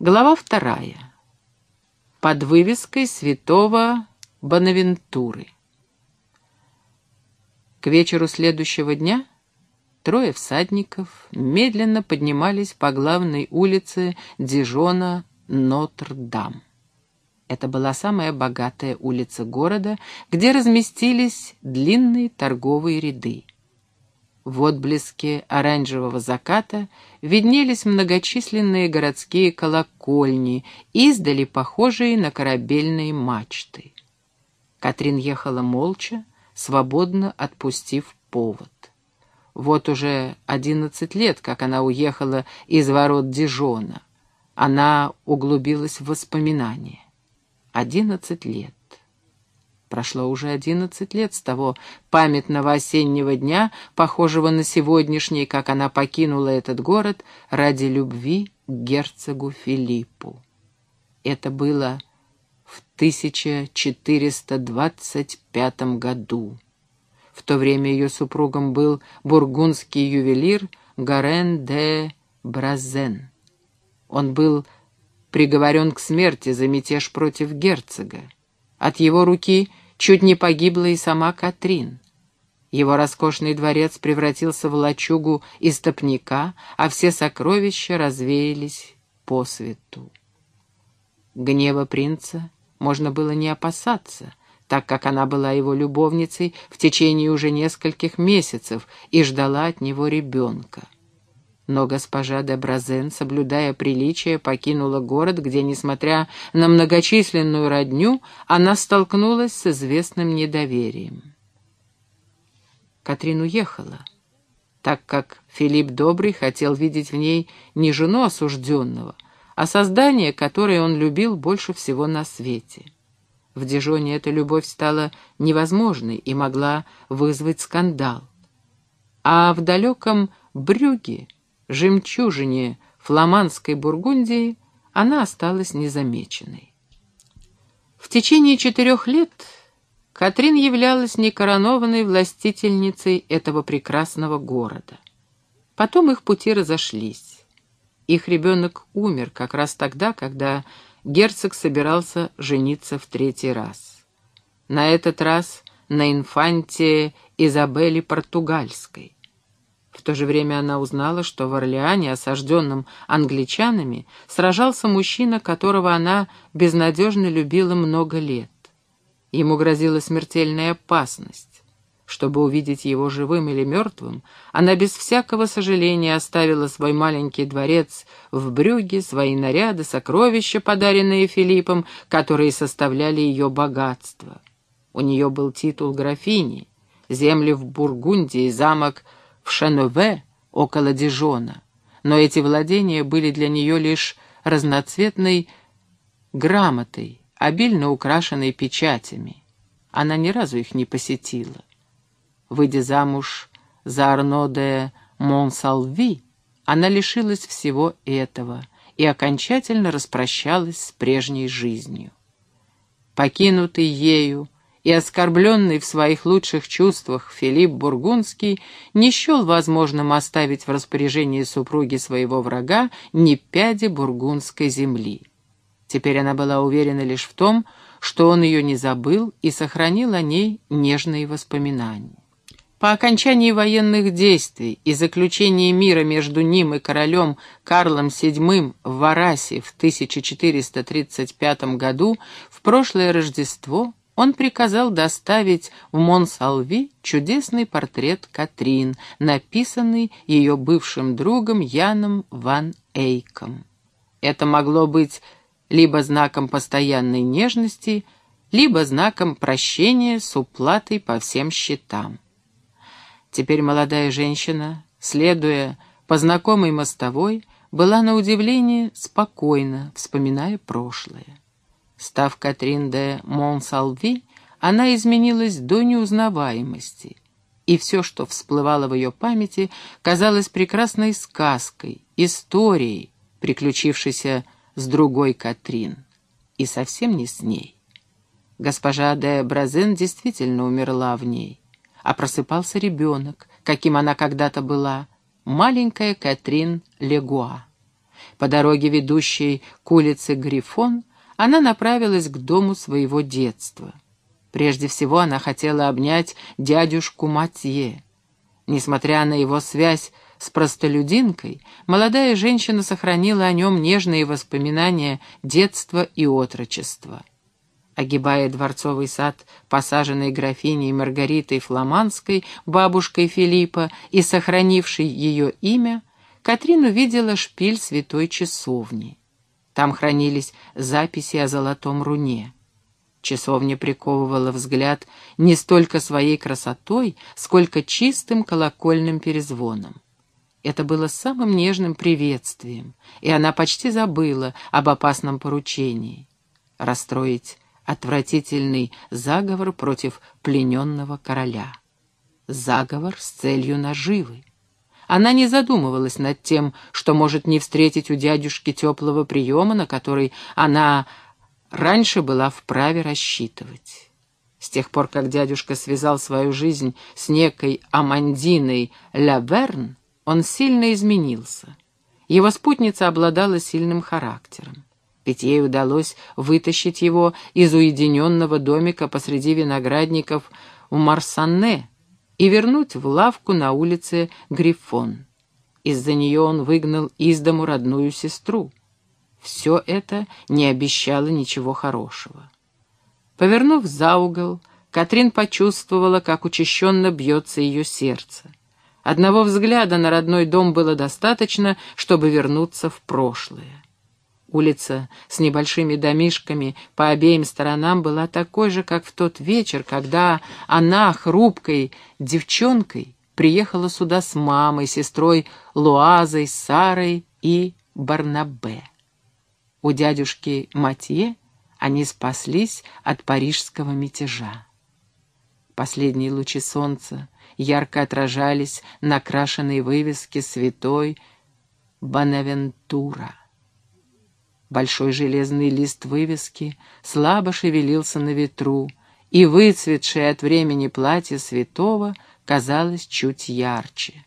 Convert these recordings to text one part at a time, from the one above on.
Глава вторая. Под вывеской святого Бонавентуры. К вечеру следующего дня трое всадников медленно поднимались по главной улице Дижона Нотр-Дам. Это была самая богатая улица города, где разместились длинные торговые ряды. В отблеске оранжевого заката виднелись многочисленные городские колокольни, издали похожие на корабельные мачты. Катрин ехала молча, свободно отпустив повод. Вот уже одиннадцать лет, как она уехала из ворот Дижона. Она углубилась в воспоминания. Одиннадцать лет. Прошло уже одиннадцать лет с того памятного осеннего дня, похожего на сегодняшний, как она покинула этот город ради любви к герцогу Филиппу. Это было в 1425 году. В то время ее супругом был бургундский ювелир Гарен де Бразен. Он был приговорен к смерти за мятеж против герцога. От его руки чуть не погибла и сама Катрин. Его роскошный дворец превратился в лачугу истопника, а все сокровища развеялись по свету. Гнева принца можно было не опасаться, так как она была его любовницей в течение уже нескольких месяцев и ждала от него ребенка. Но госпожа де Бразен, соблюдая приличие, покинула город, где, несмотря на многочисленную родню, она столкнулась с известным недоверием. Катрин уехала, так как Филипп Добрый хотел видеть в ней не жену осужденного, а создание, которое он любил больше всего на свете. В Дижоне эта любовь стала невозможной и могла вызвать скандал. А в далеком Брюге жемчужине фламандской Бургундии, она осталась незамеченной. В течение четырех лет Катрин являлась некоронованной властительницей этого прекрасного города. Потом их пути разошлись. Их ребенок умер как раз тогда, когда герцог собирался жениться в третий раз. На этот раз на инфанте Изабелле Португальской. В то же время она узнала, что в Орлеане, осажденном англичанами, сражался мужчина, которого она безнадежно любила много лет. Ему грозила смертельная опасность. Чтобы увидеть его живым или мертвым, она без всякого сожаления оставила свой маленький дворец в Брюге, свои наряды, сокровища, подаренные Филиппом, которые составляли ее богатство. У нее был титул графини, земли в Бургундии, замок в Шенове, около Дижона, но эти владения были для нее лишь разноцветной грамотой, обильно украшенной печатями. Она ни разу их не посетила. Выйдя замуж за Арно де Монсалви, она лишилась всего этого и окончательно распрощалась с прежней жизнью. Покинутый ею, и оскорбленный в своих лучших чувствах Филипп Бургундский не счел возможным оставить в распоряжении супруги своего врага ни пяди бургундской земли. Теперь она была уверена лишь в том, что он ее не забыл и сохранил о ней нежные воспоминания. По окончании военных действий и заключении мира между ним и королем Карлом VII в Варасе в 1435 году в прошлое Рождество он приказал доставить в Монсалви чудесный портрет Катрин, написанный ее бывшим другом Яном Ван Эйком. Это могло быть либо знаком постоянной нежности, либо знаком прощения с уплатой по всем счетам. Теперь молодая женщина, следуя по знакомой мостовой, была на удивление спокойна, вспоминая прошлое. Став Катрин де Монсалви, она изменилась до неузнаваемости, и все, что всплывало в ее памяти, казалось прекрасной сказкой, историей, приключившейся с другой Катрин, и совсем не с ней. Госпожа де Бразен действительно умерла в ней, а просыпался ребенок, каким она когда-то была, маленькая Катрин Легуа. По дороге, ведущей к улице Грифон, она направилась к дому своего детства. Прежде всего она хотела обнять дядюшку Матье. Несмотря на его связь с простолюдинкой, молодая женщина сохранила о нем нежные воспоминания детства и отрочества. Огибая дворцовый сад, посаженный графиней Маргаритой Фламандской, бабушкой Филиппа и сохранившей ее имя, Катрин увидела шпиль святой часовни. Там хранились записи о золотом руне. Часовня приковывала взгляд не столько своей красотой, сколько чистым колокольным перезвоном. Это было самым нежным приветствием, и она почти забыла об опасном поручении — расстроить отвратительный заговор против плененного короля. Заговор с целью наживы. Она не задумывалась над тем, что может не встретить у дядюшки теплого приема, на который она раньше была вправе рассчитывать. С тех пор, как дядюшка связал свою жизнь с некой Амандиной Лаверн, он сильно изменился. Его спутница обладала сильным характером. Ведь ей удалось вытащить его из уединенного домика посреди виноградников у Марсанне, и вернуть в лавку на улице Грифон. Из-за нее он выгнал из дому родную сестру. Все это не обещало ничего хорошего. Повернув за угол, Катрин почувствовала, как учащенно бьется ее сердце. Одного взгляда на родной дом было достаточно, чтобы вернуться в прошлое. Улица с небольшими домишками по обеим сторонам была такой же, как в тот вечер, когда она, хрупкой девчонкой, приехала сюда с мамой, сестрой Луазой, Сарой и Барнабе. У дядюшки Матье они спаслись от парижского мятежа. Последние лучи солнца ярко отражались на крашенной вывеске святой Бонавентура. Большой железный лист вывески слабо шевелился на ветру, и выцветшее от времени платье святого казалось чуть ярче.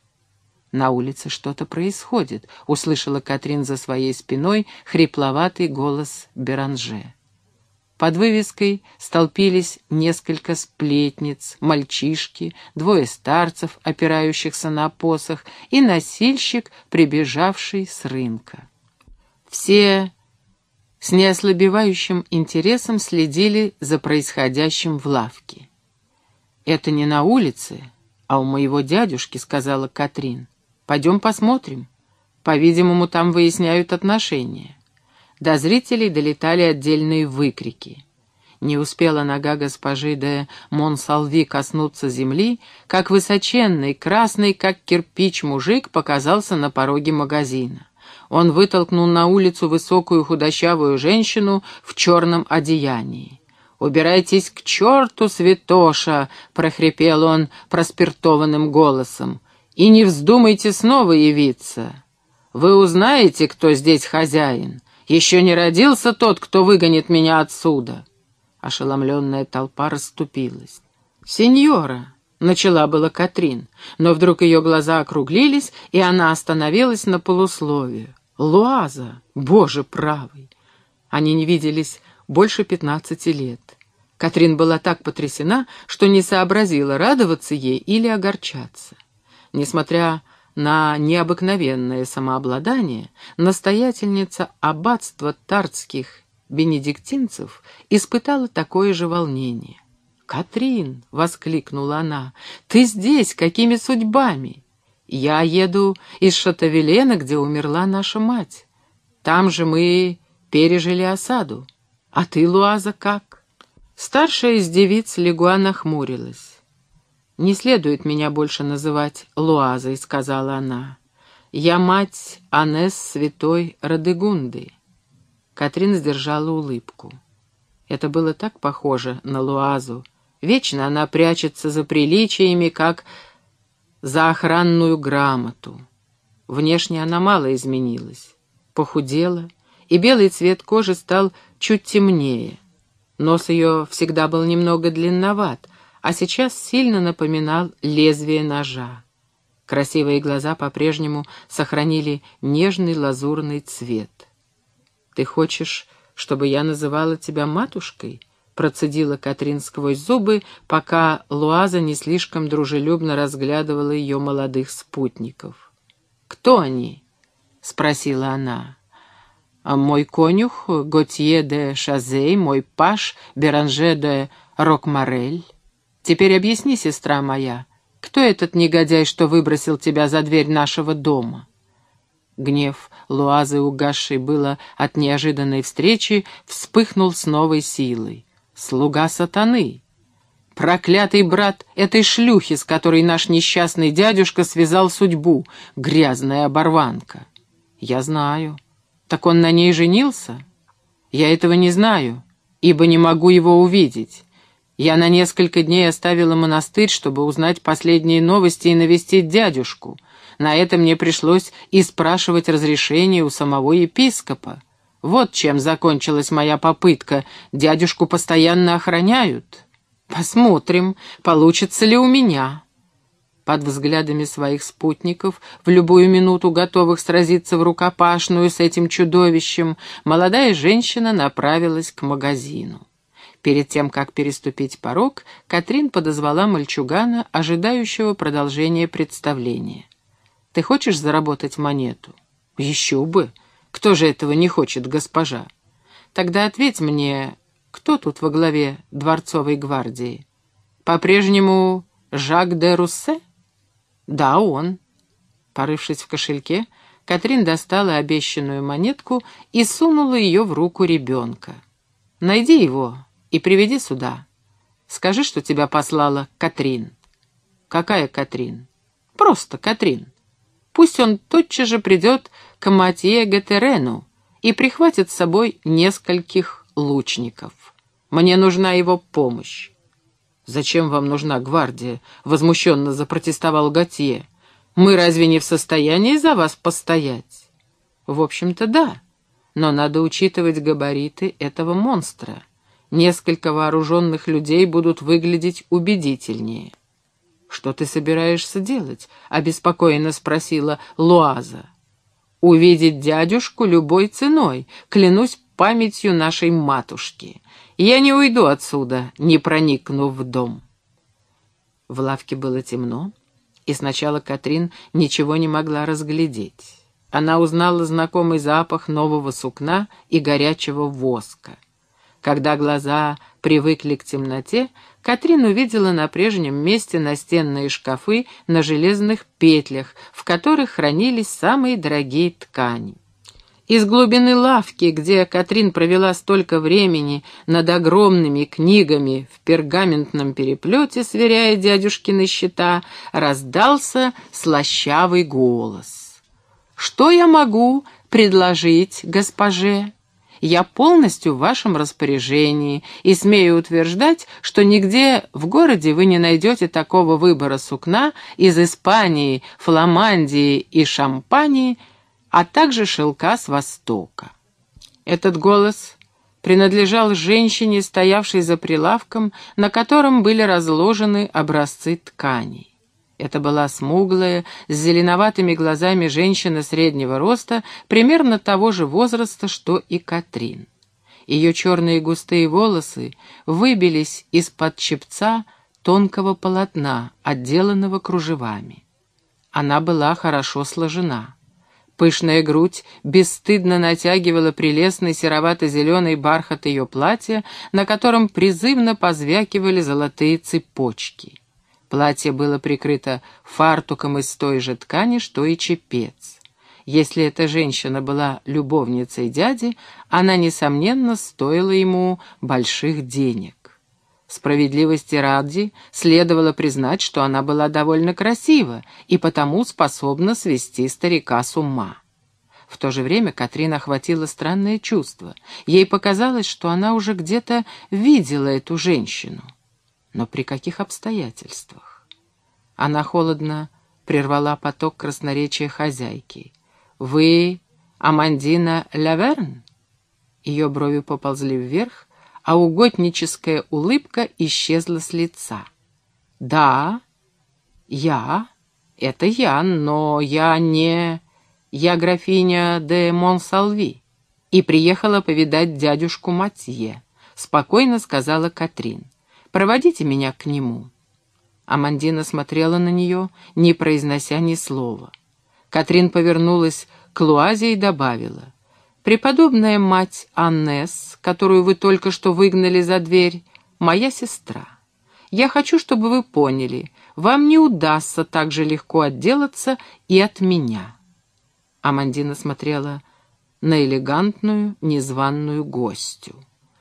«На улице что-то происходит», — услышала Катрин за своей спиной хрипловатый голос Беранже. Под вывеской столпились несколько сплетниц, мальчишки, двое старцев, опирающихся на посох, и носильщик, прибежавший с рынка. Все с неослабевающим интересом следили за происходящим в лавке. «Это не на улице, а у моего дядюшки», — сказала Катрин. «Пойдем посмотрим. По-видимому, там выясняют отношения». До зрителей долетали отдельные выкрики. Не успела нога госпожи де Монсалви коснуться земли, как высоченный, красный, как кирпич мужик показался на пороге магазина. Он вытолкнул на улицу высокую худощавую женщину в черном одеянии. «Убирайтесь к черту, святоша!» — прохрипел он проспиртованным голосом. «И не вздумайте снова явиться. Вы узнаете, кто здесь хозяин. Еще не родился тот, кто выгонит меня отсюда». Ошеломленная толпа расступилась. «Сеньора!» — начала была Катрин, но вдруг ее глаза округлились, и она остановилась на полусловие. «Луаза! Боже правый!» Они не виделись больше пятнадцати лет. Катрин была так потрясена, что не сообразила, радоваться ей или огорчаться. Несмотря на необыкновенное самообладание, настоятельница аббатства тартских бенедиктинцев испытала такое же волнение. «Катрин!» — воскликнула она. «Ты здесь? Какими судьбами?» «Я еду из Шатавелена, где умерла наша мать. Там же мы пережили осаду. А ты, Луаза, как?» Старшая из девиц Легуа нахмурилась. «Не следует меня больше называть Луазой», — сказала она. «Я мать Анес Святой Радегунды». Катрин сдержала улыбку. Это было так похоже на Луазу, Вечно она прячется за приличиями, как за охранную грамоту. Внешне она мало изменилась, похудела, и белый цвет кожи стал чуть темнее. Нос ее всегда был немного длинноват, а сейчас сильно напоминал лезвие ножа. Красивые глаза по-прежнему сохранили нежный лазурный цвет. «Ты хочешь, чтобы я называла тебя матушкой?» Процедила Катрин сквозь зубы, пока Луаза не слишком дружелюбно разглядывала ее молодых спутников. «Кто они?» — спросила она. «А «Мой конюх Готье де Шазей, мой паш Беранже де Рокмарель. Теперь объясни, сестра моя, кто этот негодяй, что выбросил тебя за дверь нашего дома?» Гнев Луазы, угасший было от неожиданной встречи, вспыхнул с новой силой. «Слуга сатаны!» Проклятый брат этой шлюхи, с которой наш несчастный дядюшка связал судьбу, грязная оборванка. Я знаю. Так он на ней женился? Я этого не знаю, ибо не могу его увидеть. Я на несколько дней оставила монастырь, чтобы узнать последние новости и навестить дядюшку. На это мне пришлось и спрашивать разрешение у самого епископа. Вот чем закончилась моя попытка. Дядюшку постоянно охраняют. Посмотрим, получится ли у меня. Под взглядами своих спутников, в любую минуту готовых сразиться в рукопашную с этим чудовищем, молодая женщина направилась к магазину. Перед тем, как переступить порог, Катрин подозвала мальчугана, ожидающего продолжения представления. «Ты хочешь заработать монету?» «Еще бы! Кто же этого не хочет, госпожа?» «Тогда ответь мне, кто тут во главе дворцовой гвардии? По-прежнему Жак де Руссе?» «Да, он». Порывшись в кошельке, Катрин достала обещанную монетку и сунула ее в руку ребенка. «Найди его и приведи сюда. Скажи, что тебя послала Катрин». «Какая Катрин?» «Просто Катрин. Пусть он тотчас же придет к Матье Гетерену и прихватит с собой нескольких лучников. Мне нужна его помощь». «Зачем вам нужна гвардия?» — возмущенно запротестовал Готье. «Мы разве не в состоянии за вас постоять?» «В общем-то, да, но надо учитывать габариты этого монстра» несколько вооруженных людей будут выглядеть убедительнее. «Что ты собираешься делать?» — обеспокоенно спросила Луаза. «Увидеть дядюшку любой ценой, клянусь памятью нашей матушки. Я не уйду отсюда, не проникнув в дом». В лавке было темно, и сначала Катрин ничего не могла разглядеть. Она узнала знакомый запах нового сукна и горячего воска. Когда глаза привыкли к темноте, Катрин увидела на прежнем месте настенные шкафы на железных петлях, в которых хранились самые дорогие ткани. Из глубины лавки, где Катрин провела столько времени над огромными книгами в пергаментном переплете, сверяя дядюшкины счета, раздался слащавый голос. «Что я могу предложить госпоже?» Я полностью в вашем распоряжении и смею утверждать, что нигде в городе вы не найдете такого выбора сукна из Испании, Фламандии и Шампании, а также шелка с Востока. Этот голос принадлежал женщине, стоявшей за прилавком, на котором были разложены образцы тканей. Это была смуглая, с зеленоватыми глазами женщина среднего роста, примерно того же возраста, что и Катрин. Ее черные густые волосы выбились из-под чепца тонкого полотна, отделанного кружевами. Она была хорошо сложена. Пышная грудь бесстыдно натягивала прелестный серовато-зеленый бархат ее платья, на котором призывно позвякивали золотые цепочки. Платье было прикрыто фартуком из той же ткани, что и чепец. Если эта женщина была любовницей дяди, она, несомненно, стоила ему больших денег. Справедливости ради следовало признать, что она была довольно красива и потому способна свести старика с ума. В то же время Катрин охватила странное чувство. Ей показалось, что она уже где-то видела эту женщину. Но при каких обстоятельствах? Она холодно прервала поток красноречия хозяйки. «Вы Амандина Лаверн?» Ее брови поползли вверх, а угодническая улыбка исчезла с лица. «Да, я. «Это я, но я не... Я графиня де Монсалви и приехала повидать дядюшку Матье», — спокойно сказала Катрин. «Проводите меня к нему». Амандина смотрела на нее, не произнося ни слова. Катрин повернулась к Луазе и добавила. «Преподобная мать Аннес, которую вы только что выгнали за дверь, моя сестра. Я хочу, чтобы вы поняли, вам не удастся так же легко отделаться и от меня». Амандина смотрела на элегантную, незваную гостью.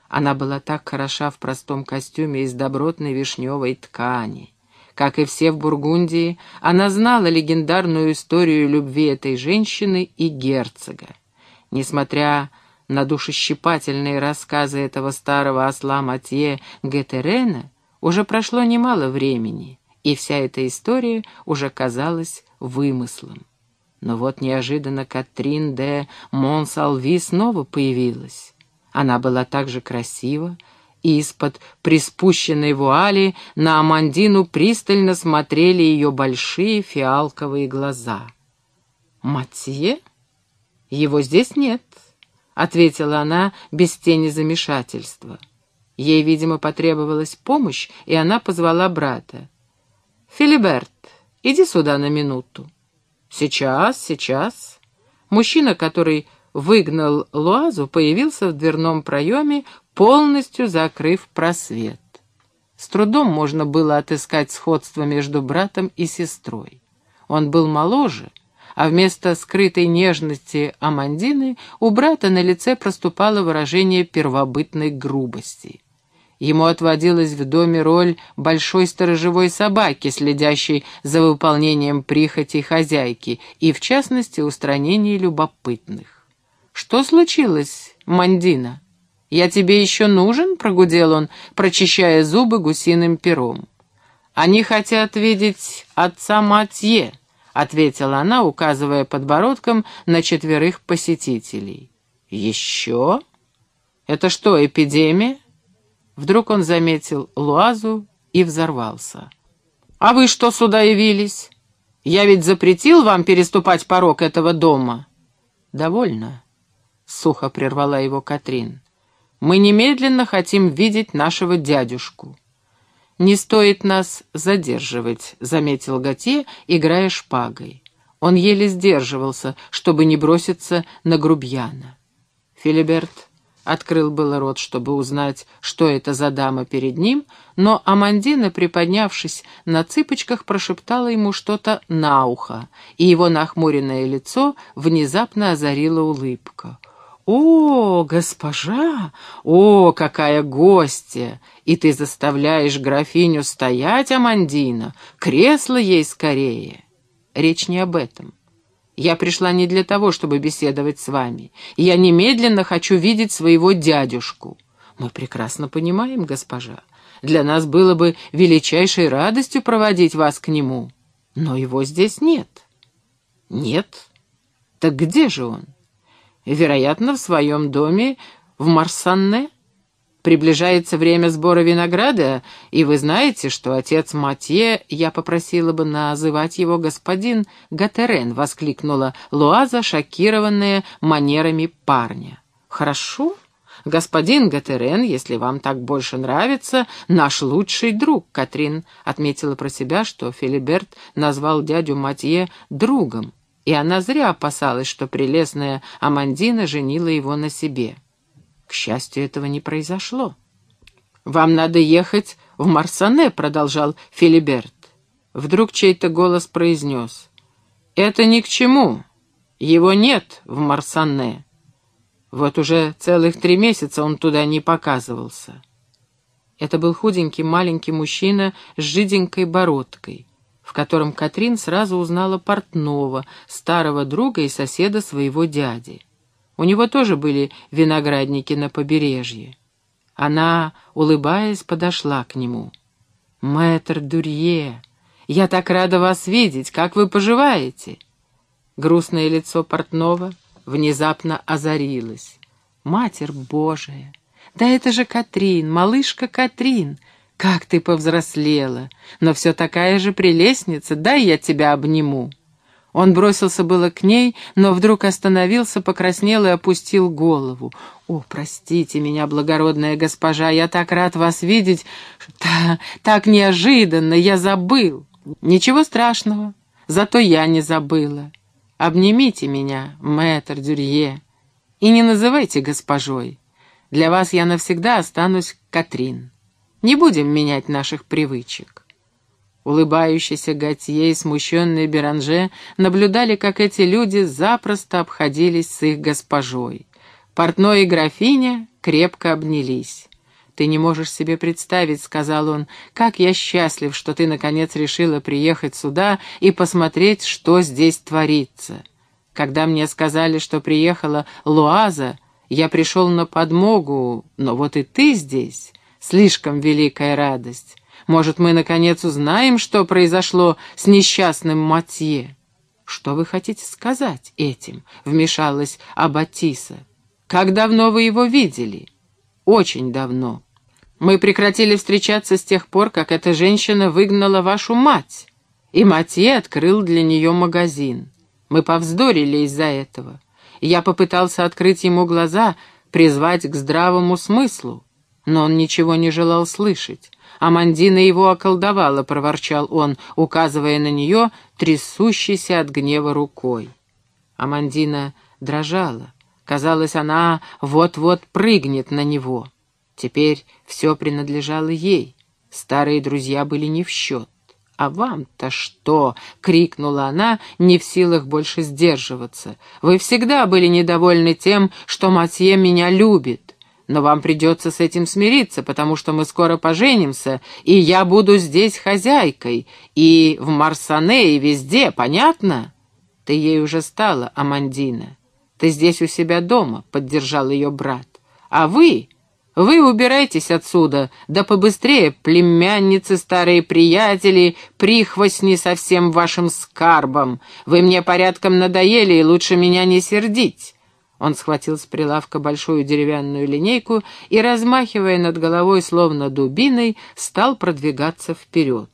Она была так хороша в простом костюме из добротной вишневой ткани. Как и все в Бургундии, она знала легендарную историю любви этой женщины и герцога. Несмотря на душещипательные рассказы этого старого осла Матье Гетерена, уже прошло немало времени, и вся эта история уже казалась вымыслом. Но вот неожиданно Катрин де Монсалви снова появилась. Она была так же красива, и из-под приспущенной вуали на Амандину пристально смотрели ее большие фиалковые глаза. «Матье? Его здесь нет», — ответила она без тени замешательства. Ей, видимо, потребовалась помощь, и она позвала брата. «Филиберт, иди сюда на минуту». «Сейчас, сейчас». Мужчина, который выгнал Луазу, появился в дверном проеме, полностью закрыв просвет. С трудом можно было отыскать сходство между братом и сестрой. Он был моложе, а вместо скрытой нежности Амандины у брата на лице проступало выражение первобытной грубости. Ему отводилась в доме роль большой сторожевой собаки, следящей за выполнением прихотей хозяйки, и, в частности, устранении любопытных. «Что случилось, Мандина? Я тебе еще нужен?» — прогудел он, прочищая зубы гусиным пером. «Они хотят видеть отца Матье», — ответила она, указывая подбородком на четверых посетителей. «Еще? Это что, эпидемия?» Вдруг он заметил Луазу и взорвался. «А вы что сюда явились? Я ведь запретил вам переступать порог этого дома». «Довольно», — сухо прервала его Катрин. «Мы немедленно хотим видеть нашего дядюшку». «Не стоит нас задерживать», — заметил Готье, играя шпагой. Он еле сдерживался, чтобы не броситься на грубьяна. Филиберт Открыл было рот, чтобы узнать, что это за дама перед ним, но Амандина, приподнявшись на цыпочках, прошептала ему что-то на ухо, и его нахмуренное лицо внезапно озарила улыбка. «О, госпожа! О, какая гостья! И ты заставляешь графиню стоять, Амандина! Кресло ей скорее!» Речь не об этом. Я пришла не для того, чтобы беседовать с вами. Я немедленно хочу видеть своего дядюшку. Мы прекрасно понимаем, госпожа. Для нас было бы величайшей радостью проводить вас к нему. Но его здесь нет. Нет? Так где же он? Вероятно, в своем доме в Марсанне. Приближается время сбора винограда, и вы знаете, что отец Матье, я попросила бы называть его господин Гатерен, воскликнула Луаза, шокированная манерами парня. Хорошо, господин Гатерен, если вам так больше нравится, наш лучший друг, Катрин отметила про себя, что Филиберт назвал дядю Матье другом, и она зря опасалась, что прелестная Амандина женила его на себе. К счастью, этого не произошло. «Вам надо ехать в Марсане», — продолжал Филиберт. Вдруг чей-то голос произнес. «Это ни к чему. Его нет в Марсане». Вот уже целых три месяца он туда не показывался. Это был худенький маленький мужчина с жиденькой бородкой, в котором Катрин сразу узнала портного, старого друга и соседа своего дяди. У него тоже были виноградники на побережье. Она, улыбаясь, подошла к нему. «Мэтр Дурье, я так рада вас видеть, как вы поживаете?» Грустное лицо портного внезапно озарилось. «Матерь Божия! Да это же Катрин, малышка Катрин! Как ты повзрослела! Но все такая же прелестница, дай я тебя обниму!» Он бросился было к ней, но вдруг остановился, покраснел и опустил голову. «О, простите меня, благородная госпожа, я так рад вас видеть! Та, так неожиданно, я забыл!» «Ничего страшного, зато я не забыла. Обнимите меня, мэтр Дюрье, и не называйте госпожой. Для вас я навсегда останусь Катрин. Не будем менять наших привычек». Улыбающийся Готье и смущенный Беранже наблюдали, как эти люди запросто обходились с их госпожой. Портной и графиня крепко обнялись. «Ты не можешь себе представить», — сказал он, — «как я счастлив, что ты, наконец, решила приехать сюда и посмотреть, что здесь творится. Когда мне сказали, что приехала Луаза, я пришел на подмогу, но вот и ты здесь. Слишком великая радость. Может, мы, наконец, узнаем, что произошло с несчастным Матье?» «Что вы хотите сказать этим?» — вмешалась Аббатиса. «Как давно вы его видели?» «Очень давно. Мы прекратили встречаться с тех пор, как эта женщина выгнала вашу мать, и Матье открыл для нее магазин. Мы повздорили из-за этого. Я попытался открыть ему глаза, призвать к здравому смыслу, но он ничего не желал слышать. «Амандина его околдовала», — проворчал он, указывая на нее, трясущейся от гнева рукой. Амандина дрожала. Казалось, она вот-вот прыгнет на него. Теперь все принадлежало ей. Старые друзья были не в счет. «А вам-то что?» — крикнула она, не в силах больше сдерживаться. «Вы всегда были недовольны тем, что Матье меня любит но вам придется с этим смириться, потому что мы скоро поженимся, и я буду здесь хозяйкой, и в Марсане, и везде, понятно? Ты ей уже стала, Амандина. Ты здесь у себя дома, — поддержал ее брат. А вы, вы убирайтесь отсюда, да побыстрее, племянницы, старые приятели, прихвостни со всем вашим скарбом. Вы мне порядком надоели, и лучше меня не сердить. Он схватил с прилавка большую деревянную линейку и, размахивая над головой словно дубиной, стал продвигаться вперед.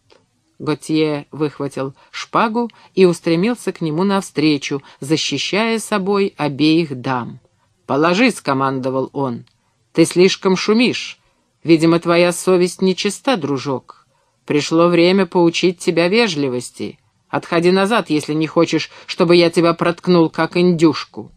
Готье выхватил шпагу и устремился к нему навстречу, защищая собой обеих дам. «Положи», — скомандовал он. «Ты слишком шумишь. Видимо, твоя совесть нечиста, дружок. Пришло время поучить тебя вежливости. Отходи назад, если не хочешь, чтобы я тебя проткнул, как индюшку».